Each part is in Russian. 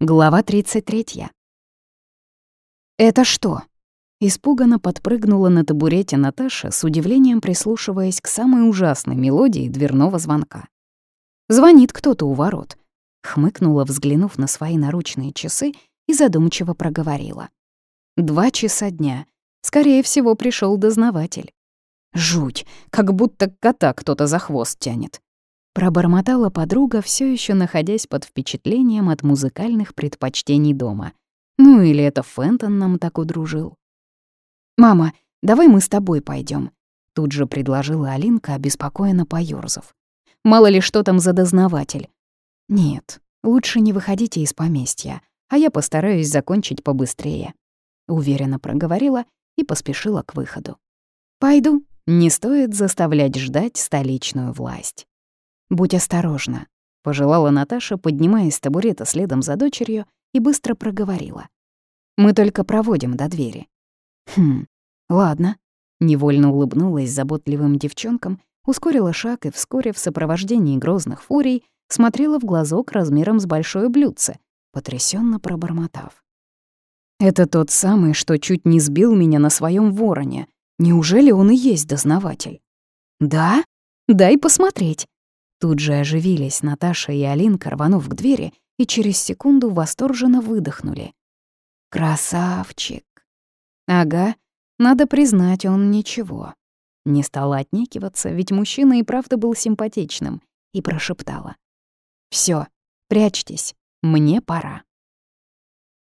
Глава 33. «Это что?» Испуганно подпрыгнула на табурете Наташа, с удивлением прислушиваясь к самой ужасной мелодии дверного звонка. «Звонит кто-то у ворот», — хмыкнула, взглянув на свои наручные часы, и задумчиво проговорила. «Два часа дня. Скорее всего, пришел дознаватель». «Жуть, как будто кота кто-то за хвост тянет», Пробормотала подруга, все еще находясь под впечатлением от музыкальных предпочтений дома. Ну или это Фентон нам так удружил. «Мама, давай мы с тобой пойдем, тут же предложила Алинка, обеспокоенно поёрзав. «Мало ли что там за дознаватель». «Нет, лучше не выходите из поместья, а я постараюсь закончить побыстрее», — уверенно проговорила и поспешила к выходу. «Пойду, не стоит заставлять ждать столичную власть». «Будь осторожна», — пожелала Наташа, поднимаясь с табурета следом за дочерью, и быстро проговорила. «Мы только проводим до двери». «Хм, ладно», — невольно улыбнулась заботливым девчонкам, ускорила шаг и вскоре в сопровождении грозных фурий смотрела в глазок размером с большое блюдце, потрясенно пробормотав. «Это тот самый, что чуть не сбил меня на своем вороне. Неужели он и есть дознаватель?» «Да? Дай посмотреть», Тут же оживились Наташа и Алинка, рванув к двери, и через секунду восторженно выдохнули. «Красавчик!» «Ага, надо признать, он ничего». Не стала отнекиваться, ведь мужчина и правда был симпатичным, и прошептала. «Всё, прячьтесь, мне пора».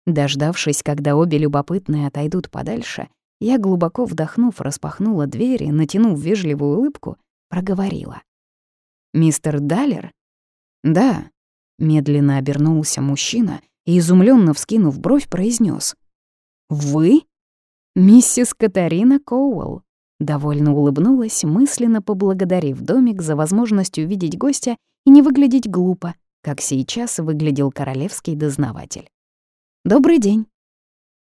Дождавшись, когда обе любопытные отойдут подальше, я, глубоко вдохнув, распахнула двери, натянув вежливую улыбку, проговорила. «Мистер Даллер?» «Да», — медленно обернулся мужчина и, изумленно вскинув бровь, произнес: «Вы?» «Миссис Катарина Коуэлл», — довольно улыбнулась, мысленно поблагодарив домик за возможность увидеть гостя и не выглядеть глупо, как сейчас выглядел королевский дознаватель. «Добрый день».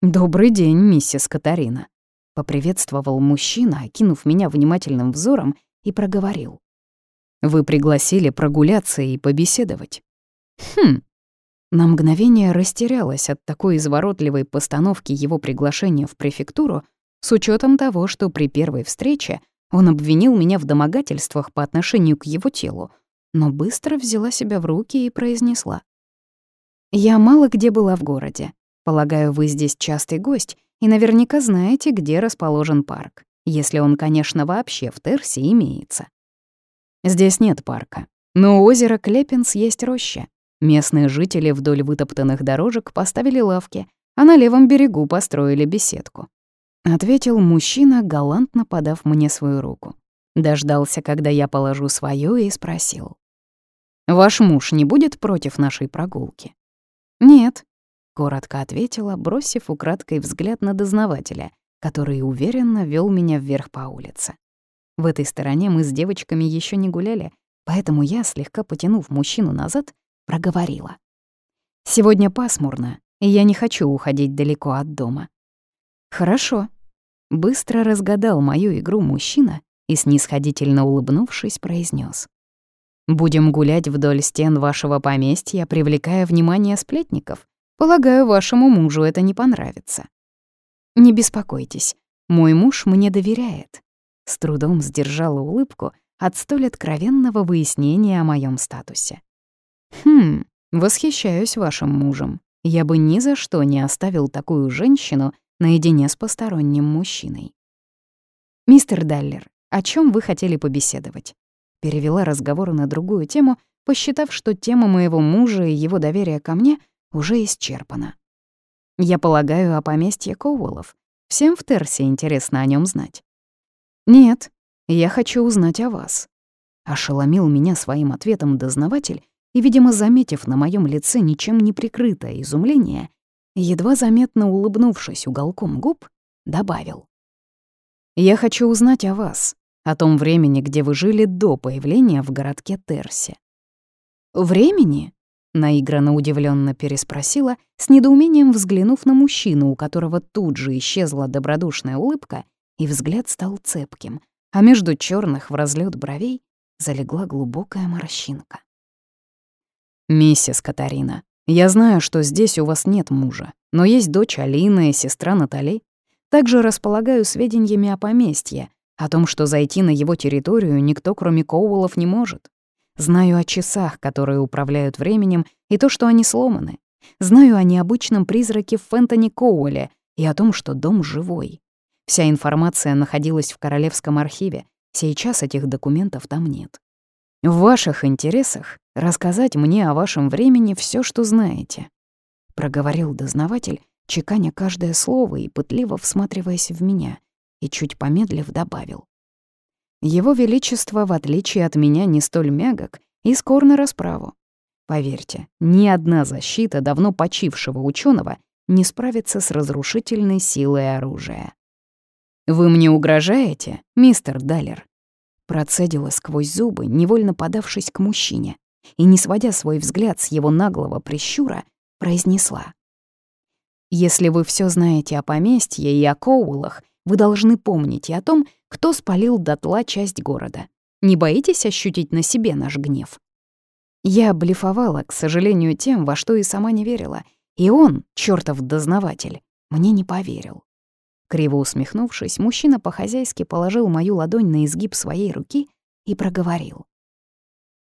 «Добрый день, миссис Катарина», — поприветствовал мужчина, окинув меня внимательным взором, и проговорил. Вы пригласили прогуляться и побеседовать. Хм. На мгновение растерялась от такой изворотливой постановки его приглашения в префектуру, с учетом того, что при первой встрече он обвинил меня в домогательствах по отношению к его телу, но быстро взяла себя в руки и произнесла. «Я мало где была в городе. Полагаю, вы здесь частый гость и наверняка знаете, где расположен парк, если он, конечно, вообще в Терсе имеется. Здесь нет парка. Но у озера Клепинс есть роща. Местные жители вдоль вытоптанных дорожек поставили лавки, а на левом берегу построили беседку. Ответил мужчина, галантно подав мне свою руку. Дождался, когда я положу свою, и спросил. «Ваш муж не будет против нашей прогулки?» «Нет», — коротко ответила, бросив украдкой взгляд на дознавателя, который уверенно вел меня вверх по улице. В этой стороне мы с девочками еще не гуляли, поэтому я, слегка потянув мужчину назад, проговорила. «Сегодня пасмурно, и я не хочу уходить далеко от дома». «Хорошо». Быстро разгадал мою игру мужчина и, снисходительно улыбнувшись, произнес: «Будем гулять вдоль стен вашего поместья, привлекая внимание сплетников. Полагаю, вашему мужу это не понравится». «Не беспокойтесь, мой муж мне доверяет. С трудом сдержала улыбку от столь откровенного выяснения о моем статусе. «Хм, восхищаюсь вашим мужем. Я бы ни за что не оставил такую женщину наедине с посторонним мужчиной». «Мистер Даллер, о чем вы хотели побеседовать?» Перевела разговор на другую тему, посчитав, что тема моего мужа и его доверия ко мне уже исчерпана. Я полагаю о поместье Коуэллов. Всем в Терсе интересно о нем знать. «Нет, я хочу узнать о вас», — ошеломил меня своим ответом дознаватель и, видимо, заметив на моем лице ничем не прикрытое изумление, едва заметно улыбнувшись уголком губ, добавил. «Я хочу узнать о вас, о том времени, где вы жили до появления в городке Терсе». «Времени?» — наигранно удивленно переспросила, с недоумением взглянув на мужчину, у которого тут же исчезла добродушная улыбка и взгляд стал цепким, а между черных в разлет бровей залегла глубокая морщинка. «Миссис Катарина, Я знаю, что здесь у вас нет мужа, но есть дочь Алина и сестра Натали. Также располагаю сведениями о поместье, о том, что зайти на его территорию никто, кроме Коуэллов, не может. Знаю о часах, которые управляют временем, и то, что они сломаны. Знаю о необычном призраке Фентони Коуэле и о том, что дом живой. Вся информация находилась в Королевском архиве. Сейчас этих документов там нет. В ваших интересах рассказать мне о вашем времени все, что знаете», — проговорил дознаватель, чеканя каждое слово и пытливо всматриваясь в меня, и чуть помедлив добавил. «Его Величество, в отличие от меня, не столь мягок и скор на расправу. Поверьте, ни одна защита давно почившего ученого не справится с разрушительной силой оружия. «Вы мне угрожаете, мистер Даллер?» Процедила сквозь зубы, невольно подавшись к мужчине, и, не сводя свой взгляд с его наглого прищура, произнесла. «Если вы все знаете о поместье и о Коулах, вы должны помнить и о том, кто спалил дотла часть города. Не боитесь ощутить на себе наш гнев?» Я блефовала, к сожалению, тем, во что и сама не верила, и он, чертов дознаватель, мне не поверил. Криво усмехнувшись, мужчина по-хозяйски положил мою ладонь на изгиб своей руки и проговорил.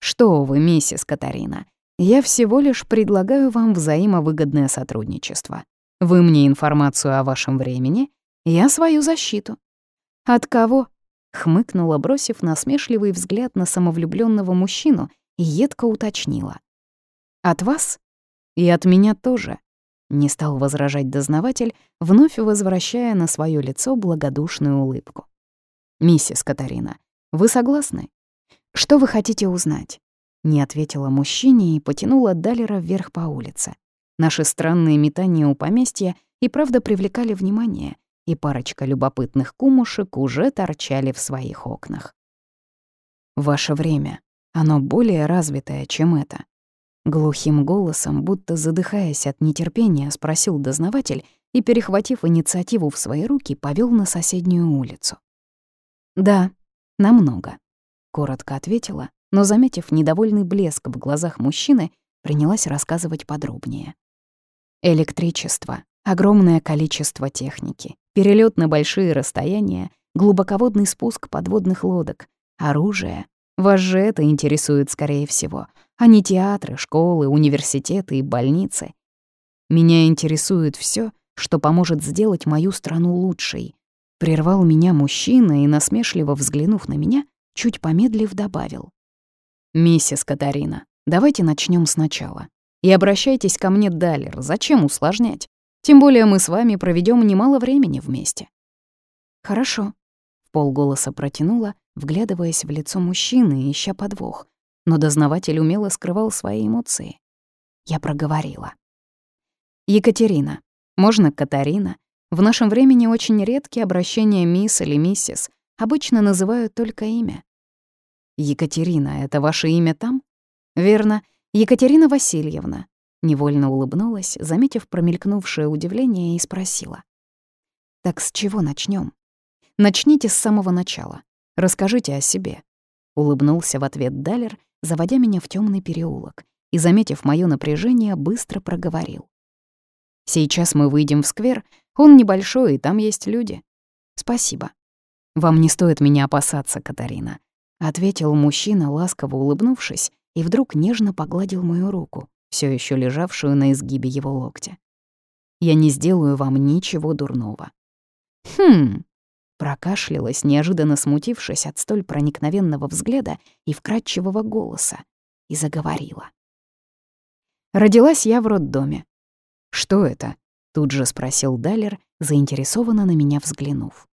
«Что вы, миссис Катарина, я всего лишь предлагаю вам взаимовыгодное сотрудничество. Вы мне информацию о вашем времени, я свою защиту». «От кого?» — хмыкнула, бросив насмешливый взгляд на самовлюбленного мужчину и едко уточнила. «От вас? И от меня тоже. Не стал возражать дознаватель, вновь возвращая на свое лицо благодушную улыбку. «Миссис Катарина, вы согласны? Что вы хотите узнать?» Не ответила мужчине и потянула Далера вверх по улице. Наши странные метания у поместья и правда привлекали внимание, и парочка любопытных кумушек уже торчали в своих окнах. «Ваше время, оно более развитое, чем это», Глухим голосом, будто задыхаясь от нетерпения, спросил дознаватель и, перехватив инициативу в свои руки, повел на соседнюю улицу. «Да, намного», — коротко ответила, но, заметив недовольный блеск в глазах мужчины, принялась рассказывать подробнее. Электричество, огромное количество техники, перелет на большие расстояния, глубоководный спуск подводных лодок, оружие. Вас же это интересует, скорее всего — а не театры, школы, университеты и больницы. Меня интересует все, что поможет сделать мою страну лучшей. Прервал меня мужчина и, насмешливо взглянув на меня, чуть помедлив добавил. «Миссис Катарина, давайте начнем сначала. И обращайтесь ко мне, Далер, зачем усложнять? Тем более мы с вами проведем немало времени вместе». «Хорошо», — полголоса протянула, вглядываясь в лицо мужчины, ища подвох но дознаватель умело скрывал свои эмоции. Я проговорила. «Екатерина, можно Катарина? В нашем времени очень редкие обращения мисс или миссис, обычно называют только имя». «Екатерина, это ваше имя там?» «Верно, Екатерина Васильевна», — невольно улыбнулась, заметив промелькнувшее удивление, и спросила. «Так с чего начнем? Начните с самого начала. Расскажите о себе». Улыбнулся в ответ Далер, заводя меня в темный переулок, и, заметив мое напряжение, быстро проговорил. «Сейчас мы выйдем в сквер, он небольшой, и там есть люди. Спасибо. Вам не стоит меня опасаться, Катарина», — ответил мужчина, ласково улыбнувшись, и вдруг нежно погладил мою руку, все еще лежавшую на изгибе его локтя. «Я не сделаю вам ничего дурного». «Хм», Прокашлялась, неожиданно смутившись от столь проникновенного взгляда и вкрадчивого голоса, и заговорила. Родилась я в роддоме. «Что это?» — тут же спросил Далер, заинтересованно на меня взглянув.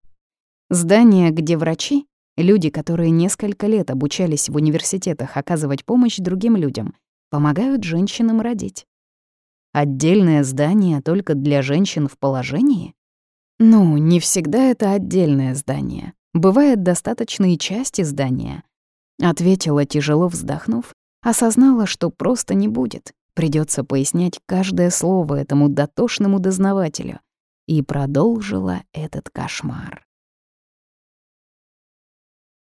«Здание, где врачи, люди, которые несколько лет обучались в университетах оказывать помощь другим людям, помогают женщинам родить. Отдельное здание только для женщин в положении?» Ну, не всегда это отдельное здание. Бывает достаточно и части здания. Ответила, тяжело вздохнув, осознала, что просто не будет. Придется пояснять каждое слово этому дотошному дознавателю. И продолжила этот кошмар.